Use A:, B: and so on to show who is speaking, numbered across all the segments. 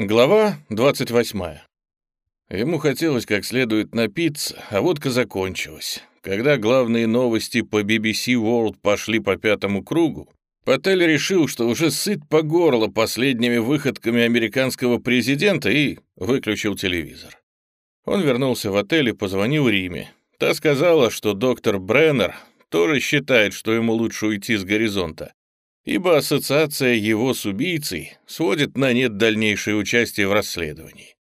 A: Глава 28. Ему хотелось как следует напиться, а водка закончилась. Когда главные новости по BBC World пошли по пятому кругу, Паттель решил, что уже сыт по горло последними выходками американского президента и выключил телевизор. Он вернулся в отель и позвонил Риме. Та сказала, что доктор Бреннер тоже считает, что ему лучше уйти с горизонта, ибо ассоциация его с убийцей сводит на нет дальнейшее участие в расследовании.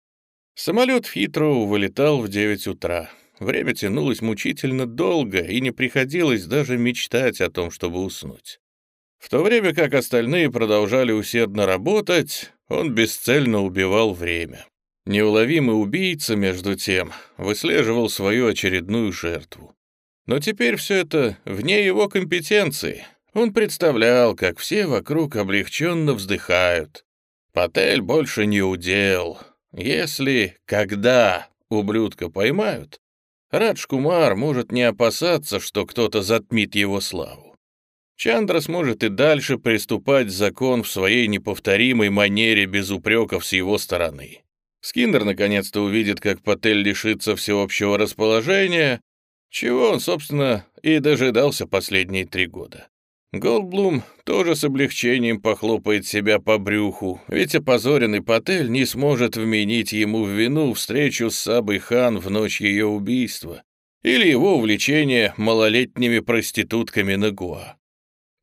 A: Самолет в Хитроу вылетал в 9 утра. Время тянулось мучительно долго, и не приходилось даже мечтать о том, чтобы уснуть. В то время как остальные продолжали усердно работать, он бесцельно убивал время. Неуловимый убийца, между тем, выслеживал свою очередную жертву. Но теперь все это вне его компетенции — он представлял, как все вокруг облегченно вздыхают. Патель больше не удел. Если, когда ублюдка поймают, Радж Кумар может не опасаться, что кто-то затмит его славу. Чандра сможет и дальше приступать закон в своей неповторимой манере без упреков с его стороны. Скиндер наконец-то увидит, как Патель лишится всеобщего расположения, чего он, собственно, и дожидался последние три года. Голдблум тоже с облегчением похлопает себя по брюху, ведь опозоренный Патель не сможет вменить ему в вину встречу с Сабой Хан в ночь ее убийства или его увлечение малолетними проститутками на Гуа.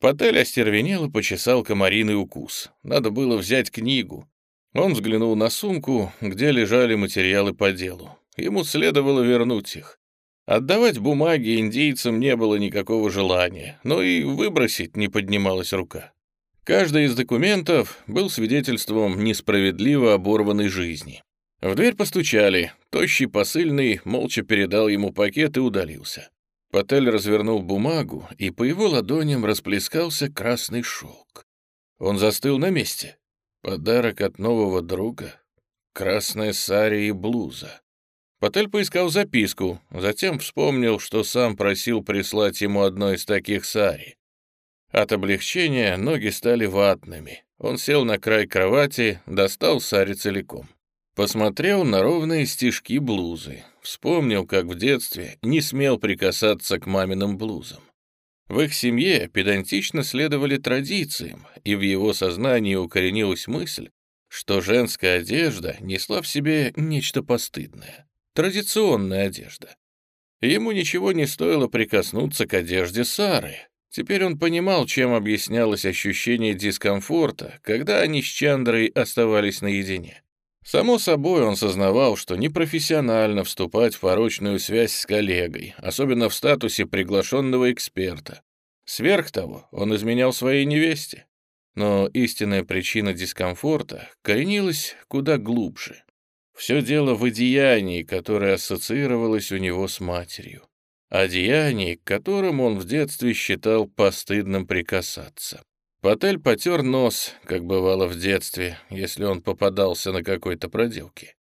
A: Патель остервенел и почесал комариный укус. Надо было взять книгу. Он взглянул на сумку, где лежали материалы по делу. Ему следовало вернуть их. Отдавать бумаги индейцам не было никакого желания, но и выбросить не поднималась рука. Каждый из документов был свидетельством несправедливо оборванной жизни. В дверь постучали, тощий посыльный молча передал ему пакет и удалился. Патель развернул бумагу, и по его ладоням расплескался красный шелк. Он застыл на месте. Подарок от нового друга. Красная сари и блуза. Патель поискал записку, затем вспомнил, что сам просил прислать ему одно из таких сари. От облегчения ноги стали ватными. Он сел на край кровати, достал сари целиком. Посмотрел на ровные стежки блузы. Вспомнил, как в детстве не смел прикасаться к маминым блузам. В их семье педантично следовали традициям, и в его сознании укоренилась мысль, что женская одежда несла в себе нечто постыдное традиционная одежда. Ему ничего не стоило прикоснуться к одежде Сары. Теперь он понимал, чем объяснялось ощущение дискомфорта, когда они с Чандрой оставались наедине. Само собой, он сознавал, что непрофессионально вступать в порочную связь с коллегой, особенно в статусе приглашенного эксперта. Сверх того, он изменял своей невесте. Но истинная причина дискомфорта коренилась куда глубже. Все дело в одеянии, которое ассоциировалось у него с матерью. Одеянии, к которым он в детстве считал постыдным прикасаться. Патель потер нос, как бывало в детстве, если он попадался на какой-то проделке.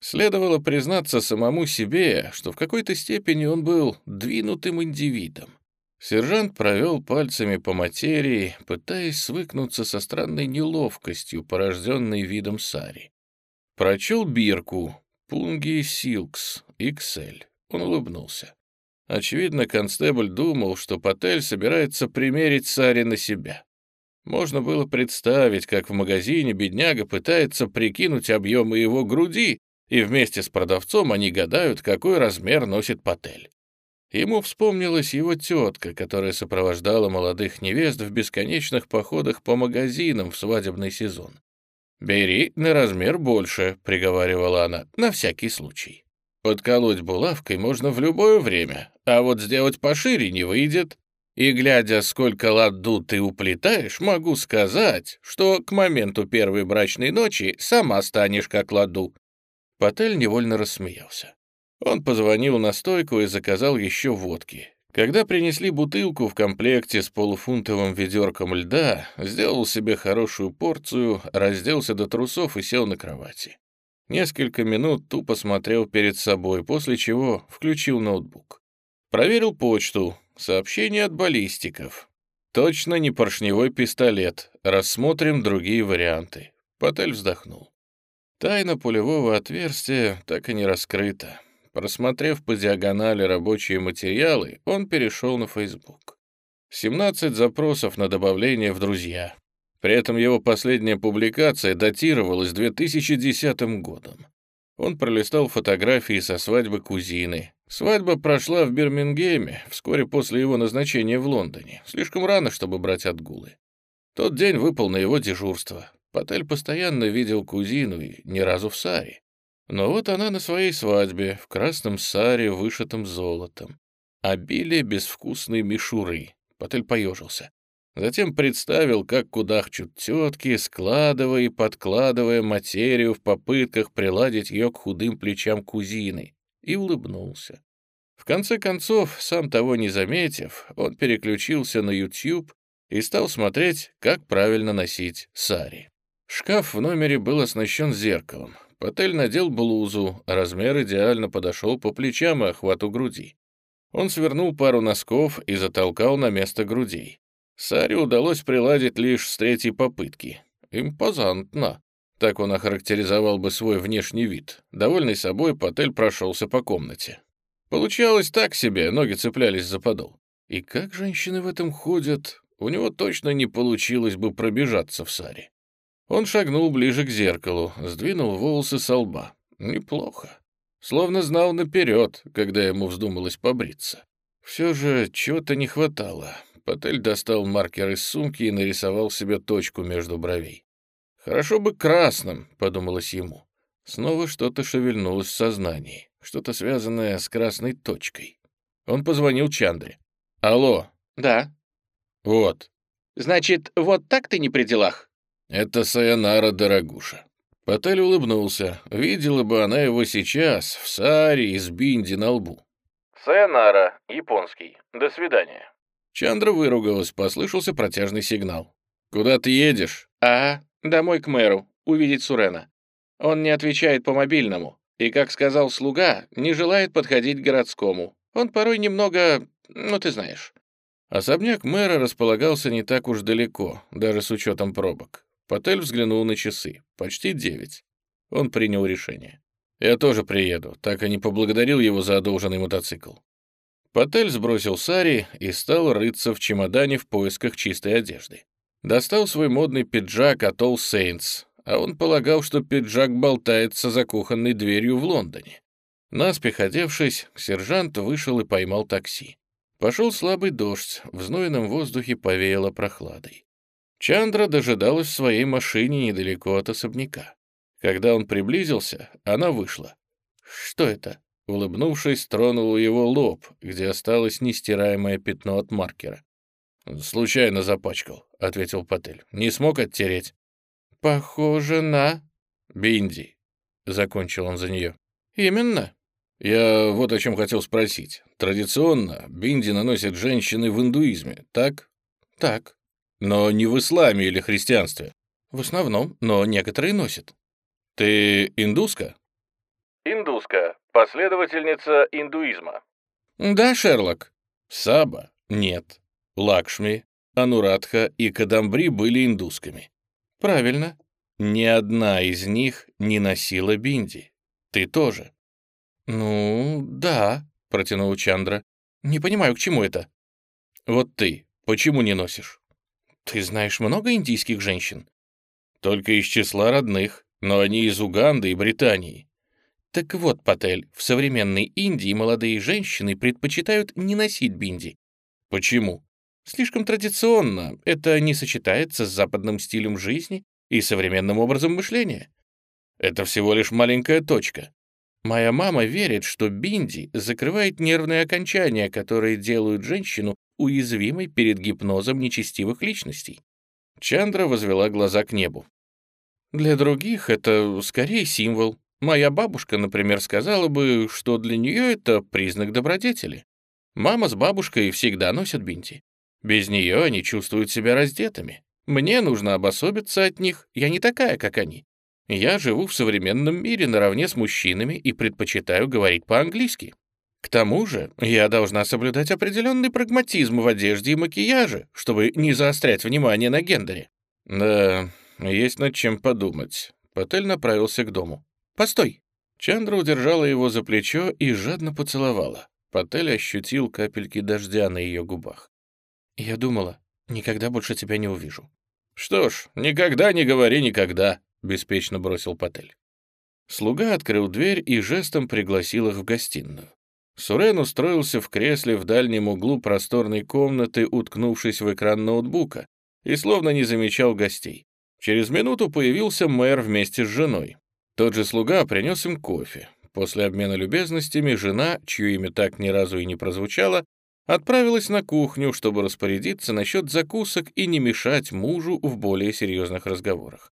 A: Следовало признаться самому себе, что в какой-то степени он был двинутым индивидом. Сержант провел пальцами по материи, пытаясь свыкнуться со странной неловкостью, порожденной видом Сари. Прочел бирку «Пунги Силкс XL». Он улыбнулся. Очевидно, констебль думал, что Патель собирается примерить Сари на себя. Можно было представить, как в магазине бедняга пытается прикинуть объемы его груди, и вместе с продавцом они гадают, какой размер носит Патель. Ему вспомнилась его тетка, которая сопровождала молодых невест в бесконечных походах по магазинам в свадебный сезон. «Бери на размер больше», — приговаривала она, — «на всякий случай». Подколоть булавкой можно в любое время, а вот сделать пошире не выйдет. И, глядя, сколько ладу ты уплетаешь, могу сказать, что к моменту первой брачной ночи сама станешь как ладу». Патель невольно рассмеялся. Он позвонил на стойку и заказал еще водки. Когда принесли бутылку в комплекте с полуфунтовым ведерком льда, сделал себе хорошую порцию, разделся до трусов и сел на кровати. Несколько минут тупо смотрел перед собой, после чего включил ноутбук. Проверил почту, сообщение от баллистиков. Точно не поршневой пистолет, рассмотрим другие варианты. Потель вздохнул. Тайна пулевого отверстия так и не раскрыта. Просмотрев по диагонали рабочие материалы, он перешел на Facebook. 17 запросов на добавление в друзья. При этом его последняя публикация датировалась 2010 годом. Он пролистал фотографии со свадьбы кузины. Свадьба прошла в Бирмингеме вскоре после его назначения в Лондоне. Слишком рано, чтобы брать отгулы. Тот день выпал на его дежурство. Патель постоянно видел кузину и ни разу в саре. Но вот она на своей свадьбе, в красном саре, вышитом золотом. Обилие безвкусной мишуры. Патель поежился. Затем представил, как кудахчут тетки, складывая и подкладывая материю в попытках приладить ее к худым плечам кузины, и улыбнулся. В конце концов, сам того не заметив, он переключился на YouTube и стал смотреть, как правильно носить сари. Шкаф в номере был оснащен зеркалом. Патель надел блузу, размер идеально подошел по плечам и охвату груди. Он свернул пару носков и затолкал на место грудей. Саре удалось приладить лишь с третьей попытки. Импозантно. Так он охарактеризовал бы свой внешний вид. Довольный собой, Патель прошелся по комнате. Получалось так себе, ноги цеплялись за подол. И как женщины в этом ходят, у него точно не получилось бы пробежаться в Саре. Он шагнул ближе к зеркалу, сдвинул волосы со лба. Неплохо. Словно знал наперед, когда ему вздумалось побриться. Все же чего-то не хватало. Патель достал маркер из сумки и нарисовал себе точку между бровей. «Хорошо бы красным», — подумалось ему. Снова что-то шевельнулось в сознании, что-то связанное с красной точкой. Он позвонил Чандре. «Алло».
B: «Да».
A: «Вот».
B: «Значит, вот так ты не при делах?»
A: «Это Сайонара, дорогуша». Патель улыбнулся. Видела бы она его сейчас, в саре и с бинди на лбу.
B: «Сайонара, японский. До свидания».
A: Чандра выругалась, послышался протяжный сигнал. «Куда ты едешь?»
B: «А, домой к мэру, увидеть Сурена. Он не отвечает по мобильному, и, как сказал слуга, не желает подходить к городскому. Он порой немного... ну, ты знаешь».
A: Особняк мэра располагался не так уж далеко, даже с учетом пробок. Патель взглянул на часы. Почти девять. Он принял решение. «Я тоже приеду», так и не поблагодарил его за одолженный мотоцикл. Патель сбросил сари и стал рыться в чемодане в поисках чистой одежды. Достал свой модный пиджак от All Saints, а он полагал, что пиджак болтается за кухонной дверью в Лондоне. Наспех одевшись, сержант вышел и поймал такси. Пошел слабый дождь, в знойном воздухе повеяло прохладой. Чандра дожидалась в своей машине недалеко от особняка. Когда он приблизился, она вышла. «Что это?» Улыбнувшись, тронул его лоб, где осталось нестираемое пятно от маркера. «Случайно запачкал», — ответил Патель. «Не смог оттереть?» «Похоже на...» «Бинди», — закончил он за нее.
B: «Именно».
A: «Я вот о чем хотел спросить. Традиционно бинди наносят женщины в индуизме, так?»
B: «Так».
A: «Но не в исламе или христианстве?»
B: «В основном, но некоторые носят».
A: «Ты индуска?»
B: «Индуска. Последовательница индуизма.
A: Да, Шерлок. Саба? Нет. Лакшми, Анурадха и Кадамбри были индусками.
B: Правильно.
A: Ни одна из них не носила бинди. Ты тоже.
B: Ну, да, протянул Чандра. Не понимаю, к чему это.
A: Вот ты почему не носишь?
B: Ты знаешь много индийских женщин?
A: Только из числа родных, но они из Уганды и Британии.
B: Так вот, Патель, в современной Индии молодые женщины предпочитают не носить бинди.
A: Почему?
B: Слишком традиционно, это не сочетается с западным стилем жизни и современным образом мышления.
A: Это всего лишь маленькая точка.
B: Моя мама верит, что бинди закрывает нервные окончания, которые делают женщину уязвимой перед гипнозом нечестивых личностей.
A: Чандра возвела глаза к небу.
B: Для других это скорее символ, Моя бабушка, например, сказала бы, что для нее это признак добродетели. Мама с бабушкой всегда носят бинти. Без нее они чувствуют себя раздетыми. Мне нужно обособиться от них, я не такая, как они. Я живу в современном мире наравне с мужчинами и предпочитаю говорить по-английски. К тому же я должна соблюдать определенный прагматизм в одежде и макияже, чтобы не заострять внимание на гендере.
A: Да, есть над чем подумать.
B: Патель направился к дому. «Постой!» Чандра удержала его за плечо и жадно поцеловала. Патель ощутил капельки дождя на ее губах. «Я думала, никогда больше тебя не увижу».
A: «Что ж, никогда не говори никогда», — беспечно бросил Патель.
B: Слуга открыл дверь и жестом пригласил их в гостиную. Сурен устроился в кресле в дальнем углу просторной комнаты, уткнувшись в экран ноутбука, и словно не замечал гостей. Через минуту появился мэр вместе с женой. Тот же слуга принес им кофе. После обмена любезностями жена, чье имя так ни разу и не прозвучало, отправилась на кухню, чтобы распорядиться насчет закусок и не мешать мужу в более серьезных разговорах.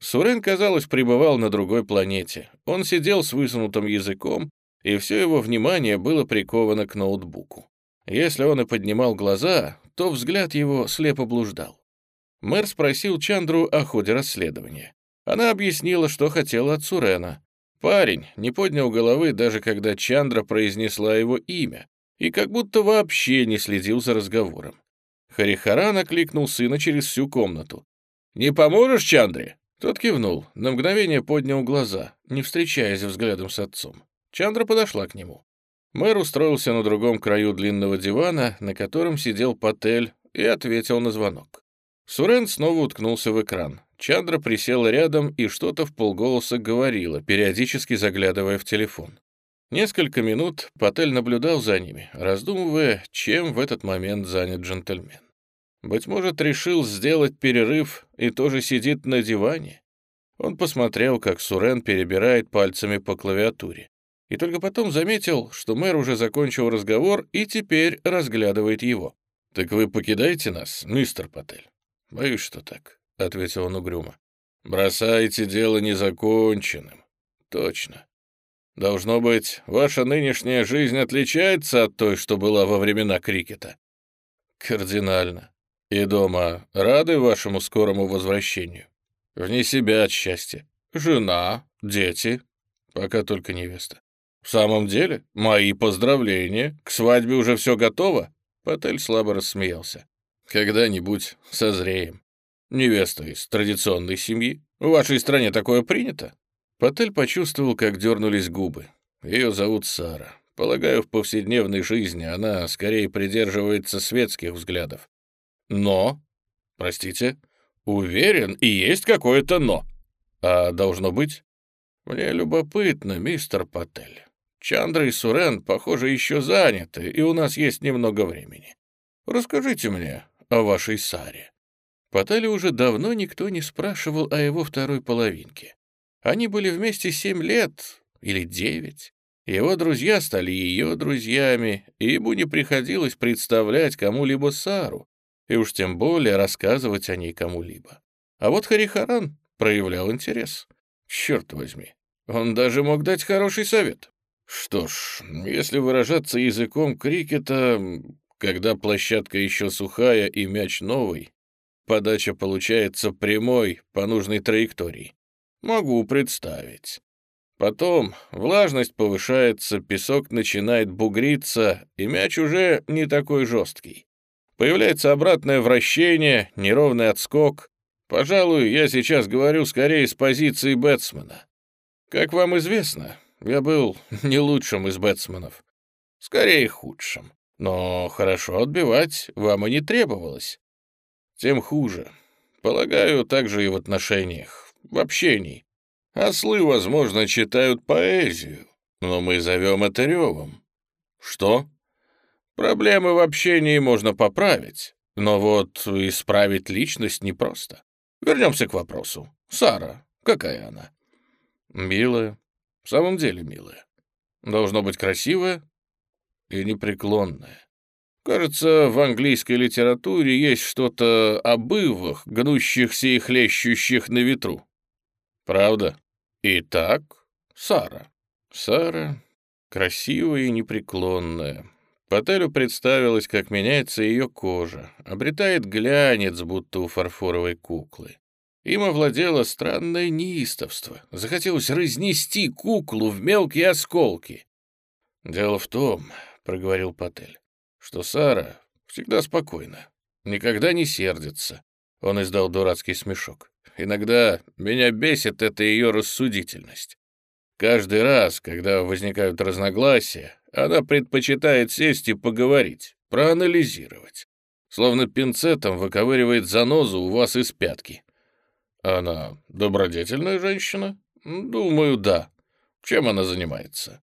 B: Сурен, казалось, пребывал на другой планете. Он сидел с высунутым языком, и все его внимание было приковано к ноутбуку. Если он и поднимал глаза, то взгляд его слепо блуждал. Мэр спросил Чандру о ходе расследования. Она объяснила, что хотела от Сурена. Парень не поднял головы, даже когда Чандра произнесла его имя, и как будто вообще не следил за разговором. Харихаран окликнул сына через всю комнату. «Не поможешь, Чандре?» Тот кивнул, на мгновение поднял глаза, не встречаясь взглядом с отцом. Чандра подошла к нему. Мэр устроился на другом краю длинного дивана, на котором сидел Патель, и ответил на звонок. Сурен снова уткнулся в экран. Чандра присела рядом и что-то в полголоса говорила, периодически заглядывая в телефон. Несколько минут Патель наблюдал за ними, раздумывая, чем в этот момент занят джентльмен. Быть может, решил сделать перерыв и тоже сидит на диване? Он посмотрел, как Сурен перебирает пальцами по клавиатуре. И только потом заметил, что мэр уже закончил разговор и теперь разглядывает его. «Так вы покидаете нас, мистер Патель?» «Боюсь, что так», — ответил он угрюмо. «Бросаете дело незаконченным». «Точно. Должно быть, ваша нынешняя жизнь отличается от той, что была во времена крикета». «Кардинально. И дома рады вашему скорому возвращению?» «Вне себя от счастья. Жена, дети, пока только невеста». «В самом деле, мои поздравления. К свадьбе уже все готово?» Патель слабо рассмеялся. «Когда-нибудь созреем. Невеста из традиционной семьи. В вашей стране такое принято?» Патель почувствовал, как дернулись губы. Ее зовут Сара. Полагаю, в повседневной жизни она скорее придерживается светских взглядов. Но, простите, уверен, и есть какое-то «но». А должно быть? Мне любопытно, мистер Патель. Чандра и Сурен, похоже, еще заняты, и у нас есть немного времени. Расскажите мне о вашей Саре». Пателе уже давно никто не спрашивал о его второй половинке. Они были вместе семь лет или девять. Его друзья стали ее друзьями, и ему не приходилось представлять кому-либо Сару, и уж тем более рассказывать о ней кому-либо. А вот Харихаран проявлял интерес. Черт возьми, он даже мог дать хороший совет. Что ж, если выражаться языком крикета, когда площадка еще сухая и мяч новый, подача получается прямой по нужной траектории. Могу представить. Потом влажность повышается, песок начинает бугриться, и мяч уже не такой жесткий. Появляется обратное вращение, неровный отскок. Пожалуй, я сейчас говорю скорее с позиции бэтсмена. Как вам известно, я был не лучшим из бэтсменов. Скорее худшим. Но хорошо отбивать вам и не требовалось. Тем хуже. Полагаю, также и в отношениях, в общении. Ослы, возможно, читают поэзию, но мы зовем это ревом. Что? Проблемы в общении можно поправить, но вот исправить личность непросто. Вернемся к вопросу. Сара, какая она? Милая, в самом деле милая. Должно быть красивая и непреклонная. Кажется, в английской литературе есть что-то об ивах, гнущихся и хлещущих на ветру. Правда? Итак, Сара. Сара красивая и непреклонная. Пателю представилось, как меняется ее кожа, обретает глянец, будто у фарфоровой куклы. Им овладело странное неистовство. Захотелось разнести куклу в мелкие осколки. «Дело в том», — проговорил Патель, — «что Сара всегда спокойна, никогда не сердится». Он издал дурацкий смешок.
A: Иногда меня бесит эта ее рассудительность. Каждый раз, когда возникают разногласия, она предпочитает сесть и поговорить, проанализировать. Словно пинцетом выковыривает занозу у вас из пятки. Она добродетельная женщина? Думаю, да. Чем она занимается?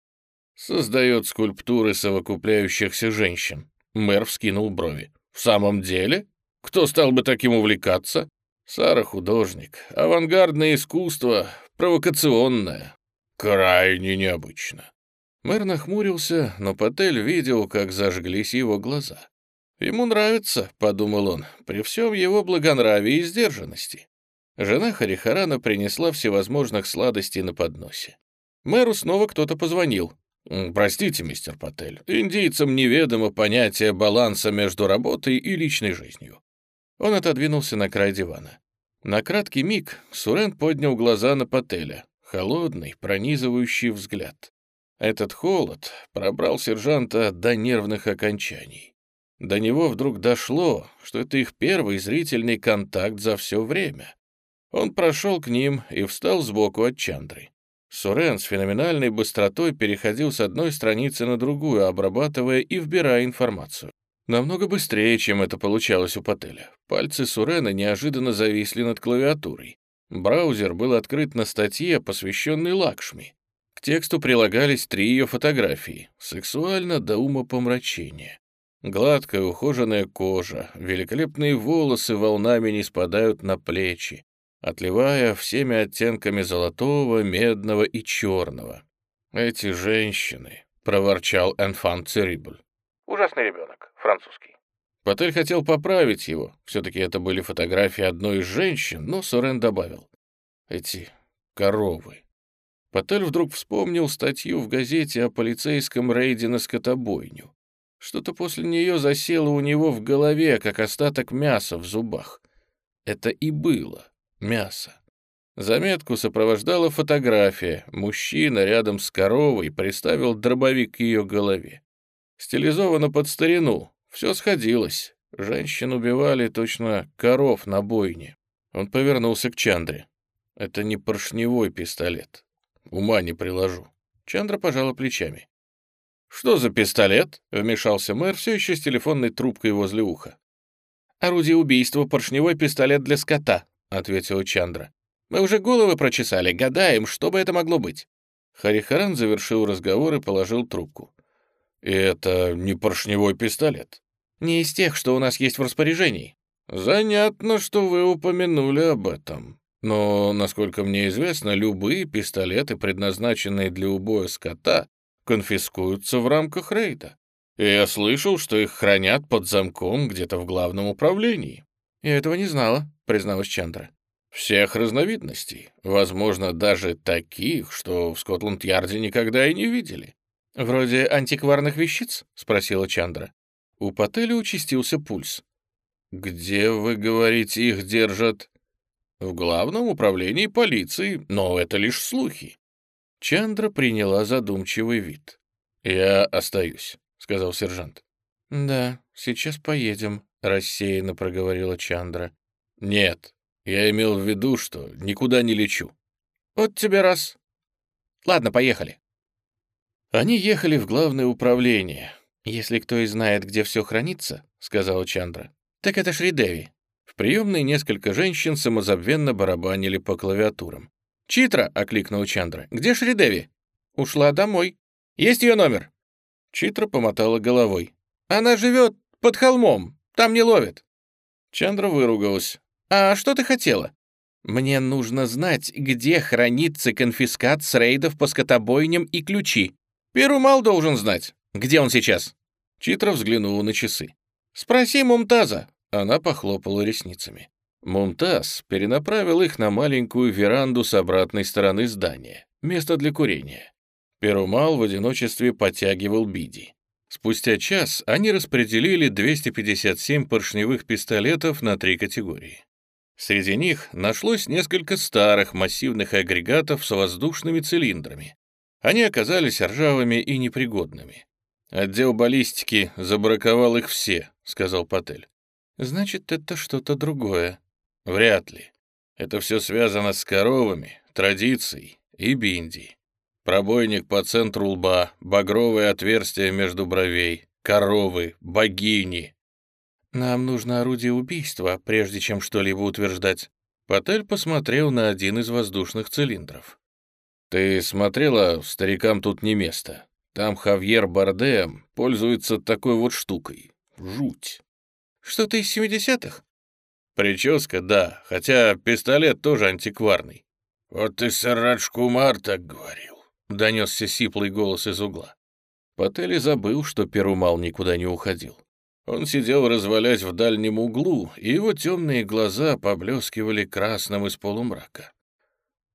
A: Создает скульптуры совокупляющихся женщин. Мэр вскинул брови. В самом деле? Кто стал бы таким увлекаться? Сара художник. Авангардное искусство, провокационное. Крайне необычно. Мэр нахмурился, но Патель видел, как зажглись его глаза. «Ему нравится», — подумал он, — «при всем его благонравии и сдержанности». Жена Харихарана принесла всевозможных сладостей на подносе. Мэру снова кто-то позвонил. «Простите, мистер Патель, индийцам неведомо понятие баланса между работой и личной жизнью». Он отодвинулся на край дивана. На краткий миг Сурен поднял глаза на Пателя. Холодный, пронизывающий взгляд. Этот холод пробрал сержанта до нервных окончаний. До него вдруг дошло, что это их первый зрительный контакт за все время. Он прошел к ним и встал сбоку от Чандры. Сурен с феноменальной быстротой переходил с одной страницы на другую, обрабатывая и вбирая информацию. Намного быстрее, чем это получалось у Пателя. Пальцы Сурена неожиданно зависли над клавиатурой. Браузер был открыт на статье, посвященной Лакшми. К тексту прилагались три ее фотографии, сексуально до ума помрачения. Гладкая ухоженная кожа, великолепные волосы волнами не спадают на плечи, отливая всеми оттенками золотого, медного и черного. «Эти женщины», — проворчал Энфан Церибль.
B: «Ужасный ребенок, французский».
A: Патель хотел поправить его. Все-таки это были фотографии одной из женщин, но Сорен добавил. Эти коровы. Патель вдруг вспомнил статью в газете о полицейском рейде на скотобойню. Что-то после нее засело у него в голове, как остаток мяса в зубах. Это и было мясо. Заметку сопровождала фотография. Мужчина рядом с коровой приставил дробовик к ее голове. Стилизовано под старину, все сходилось. Женщин убивали точно коров на бойне. Он повернулся к Чандре. Это не поршневой пистолет. Ума не приложу. Чандра пожала плечами. «Что за пистолет?» — вмешался мэр, все еще с телефонной трубкой возле уха. «Орудие убийства — поршневой пистолет для скота», — ответила Чандра. «Мы уже головы прочесали, гадаем, что бы это могло быть». Харихаран завершил разговор и положил трубку. «И это не поршневой пистолет?» Не из тех, что у нас есть в распоряжении». «Занятно, что вы упомянули об этом. Но, насколько мне известно, любые пистолеты, предназначенные для убоя скота, конфискуются в рамках рейда. И я слышал, что их хранят под замком где-то в главном управлении». «Я этого не знала», — призналась Чандра. «Всех разновидностей. Возможно, даже таких, что в Скотланд-Ярде никогда и не видели». «Вроде антикварных вещиц?» — спросила Чандра. У Пателя участился пульс. «Где, вы говорите, их держат?» «В главном управлении полиции, но это лишь слухи». Чандра приняла задумчивый вид. «Я остаюсь», — сказал сержант. «Да, сейчас поедем», — рассеянно проговорила Чандра. «Нет, я имел в виду, что никуда не лечу». «Вот тебе раз». «Ладно, поехали». Они ехали в главное управление. «Если кто и знает, где все хранится», — сказала Чандра, — «так это Шридеви». В приемной несколько женщин самозабвенно барабанили по клавиатурам. «Читра!» — окликнул Чандра. «Где Шридеви?» «Ушла домой. Есть ее номер?» Читра помотала головой. «Она живет под холмом. Там не ловят». Чандра выругалась. «А что ты хотела?» «Мне нужно знать, где хранится конфискат с рейдов по скотобойням и ключи. Перумал должен знать. Где он сейчас?» Читра взглянула на часы. «Спроси Мумтаза». Она похлопала ресницами. Мумтаз перенаправил их на маленькую веранду с обратной стороны здания, место для курения. Перумал в одиночестве подтягивал биди. Спустя час они распределили 257 поршневых пистолетов на три категории. Среди них нашлось несколько старых массивных агрегатов с воздушными цилиндрами. Они оказались ржавыми и непригодными. «Отдел баллистики забраковал их все», — сказал Патель. «Значит, это что-то другое». «Вряд ли. Это все связано с коровами, традицией и бинди. Пробойник по центру лба, багровое отверстие между бровей, коровы, богини.
B: Нам нужно орудие убийства, прежде чем что-либо утверждать. Патель посмотрел на один из воздушных цилиндров.
A: «Ты смотрела, старикам тут не место. Там Хавьер Бардем пользуется такой вот штукой. Жуть».
B: «Что-то из семидесятых?»
A: Прическа, да, хотя пистолет тоже антикварный.
C: «Вот и Сарадж Кумар так говорил», —
A: донесся сиплый голос из угла. Паттели забыл, что Перумал никуда не уходил. Он сидел, развалясь в дальнем углу, и его темные глаза поблескивали красным из полумрака.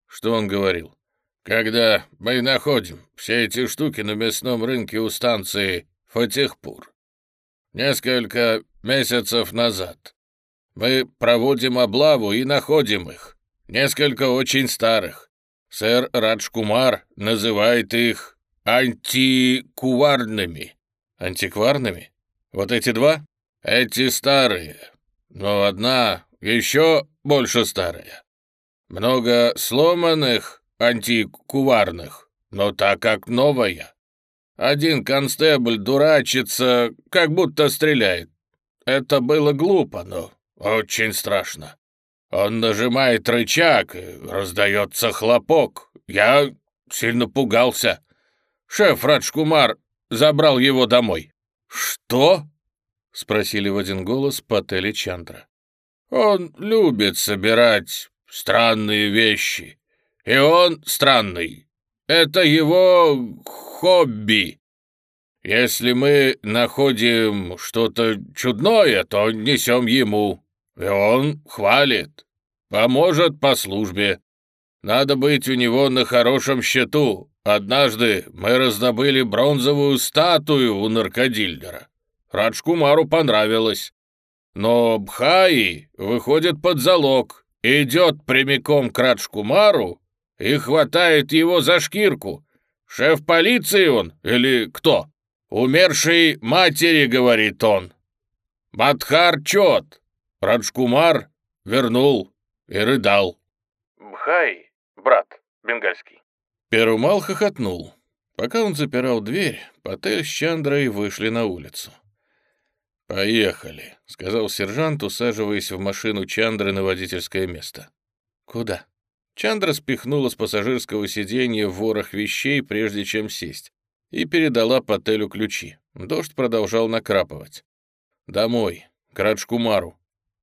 A: Что он говорил?
C: «Когда мы находим все эти штуки на мясном рынке у станции Фатихпур. Несколько месяцев назад. Мы проводим облаву и находим их. Несколько очень старых. Сэр Раджкумар называет их антикуварными.
A: Антикварными? Вот эти два?
C: Эти старые. Но одна еще больше старая. Много сломанных антикуварных, но так как новая. Один констебль дурачится, как будто стреляет. Это было глупо, но очень страшно. Он нажимает рычаг, раздается хлопок. Я сильно пугался. Шеф Раджкумар забрал его домой.
A: «Что?» — спросили в один голос Паттель и Чандра.
C: «Он любит собирать странные вещи. И он странный. Это его хобби. Если мы находим что-то чудное, то несем ему, и он хвалит, поможет по службе. Надо быть у него на хорошем счету. Однажды мы раздобыли бронзовую статую у наркодильдера. Раджкумару понравилось. Но Бхаи выходит под залог, идет прямиком к Раджкумару и хватает его за шкирку. Шеф полиции он или кто? «Умершей матери», — говорит он. «Бадхар чет». Раджкумар вернул и рыдал.
B: «Бхай, брат, бенгальский».
A: Перумал хохотнул. Пока он запирал дверь, Патель с Чандрой вышли на улицу. «Поехали», — сказал сержант, усаживаясь в машину Чандры на водительское место.
B: «Куда?»
A: Чандра спихнула с пассажирского сиденья ворох вещей, прежде чем сесть и передала Пателю ключи. Дождь продолжал накрапывать. «Домой, к Раджкумару».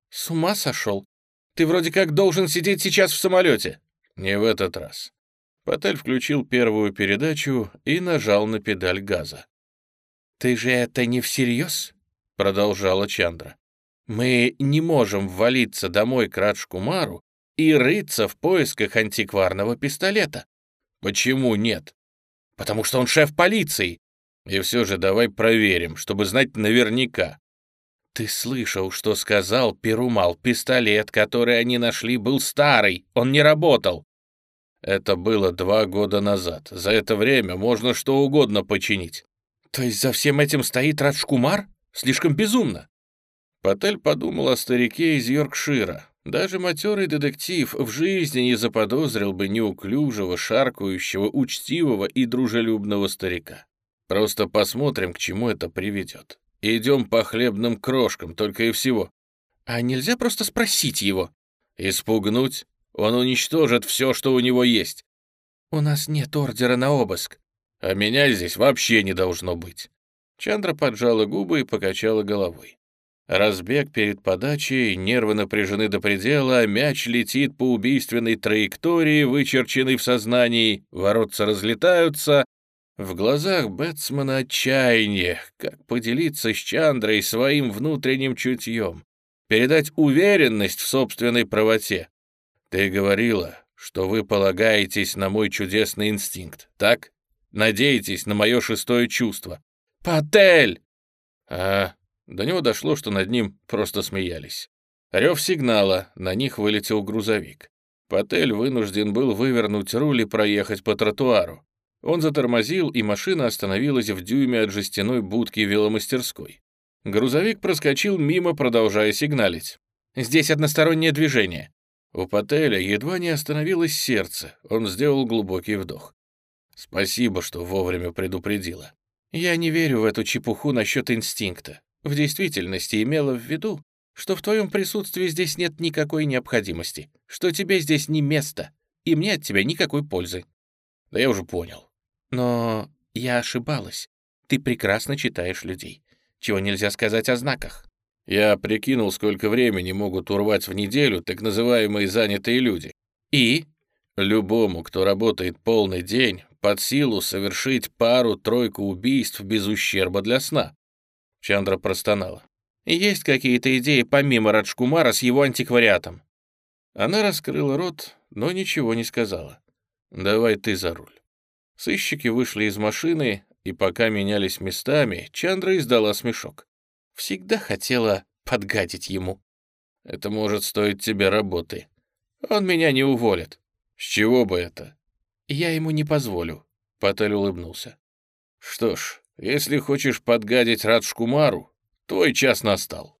B: «С ума сошел? Ты вроде как должен сидеть сейчас в самолете».
A: «Не в этот раз». Патель включил первую передачу и нажал на педаль газа.
B: «Ты же это не всерьез?» — продолжала Чандра.
A: «Мы не можем ввалиться домой к Раджкумару и рыться в поисках антикварного пистолета».
B: «Почему нет?»
A: потому что он шеф полиции. И все же давай проверим, чтобы знать наверняка.
B: Ты слышал, что сказал Перумал? Пистолет, который они нашли, был старый, он не работал.
A: Это было два года назад. За это время можно что угодно починить.
B: То есть за всем этим стоит Раджкумар? Слишком безумно.
A: Патель подумал о старике из Йоркшира, даже матерый детектив в жизни не заподозрил бы неуклюжего, шаркающего, учтивого и дружелюбного старика. Просто посмотрим, к чему это приведет. Идем по хлебным крошкам, только и всего.
B: А нельзя просто спросить его?
A: Испугнуть? Он уничтожит все, что у него есть.
B: У нас нет ордера на обыск.
A: А меня здесь вообще не должно быть. Чандра поджала губы и покачала головой. Разбег перед подачей, нервы напряжены до предела, мяч летит по убийственной траектории, вычерченной в сознании, воротца разлетаются. В глазах Бэтсмана отчаяние, как поделиться с Чандрой своим внутренним чутьем, передать уверенность в собственной правоте. Ты говорила, что вы полагаетесь на мой чудесный инстинкт, так? Надеетесь на мое шестое чувство.
B: «Патель!»
A: «А, до него дошло, что над ним просто смеялись. Рев сигнала, на них вылетел грузовик. Патель вынужден был вывернуть руль и проехать по тротуару. Он затормозил, и машина остановилась в дюйме от жестяной будки веломастерской. Грузовик проскочил мимо, продолжая сигналить.
B: «Здесь одностороннее движение».
A: У Пателя едва не остановилось сердце, он сделал глубокий вдох. «Спасибо, что вовремя предупредила».
B: «Я не верю в эту чепуху насчет инстинкта. В действительности имела в виду, что в твоем присутствии здесь нет никакой необходимости, что тебе здесь не место, и мне от тебя никакой пользы».
A: «Да я уже понял».
B: «Но я ошибалась. Ты прекрасно читаешь людей. Чего нельзя сказать о знаках?»
A: Я прикинул, сколько времени могут урвать в неделю так называемые занятые люди.
B: И?
A: Любому, кто работает полный день, под силу совершить пару-тройку убийств без ущерба для сна. Чандра простонала.
B: Есть какие-то идеи помимо Раджкумара с его антиквариатом?
A: Она раскрыла рот, но ничего не сказала. «Давай ты за руль». Сыщики вышли из машины, и пока менялись местами, Чандра издала смешок.
B: Всегда хотела подгадить ему.
A: Это может стоить тебе работы.
B: Он меня не уволит.
A: С чего бы это?
B: Я ему не позволю.
A: Патель улыбнулся. Что ж, если хочешь подгадить Раджкумару, твой час настал.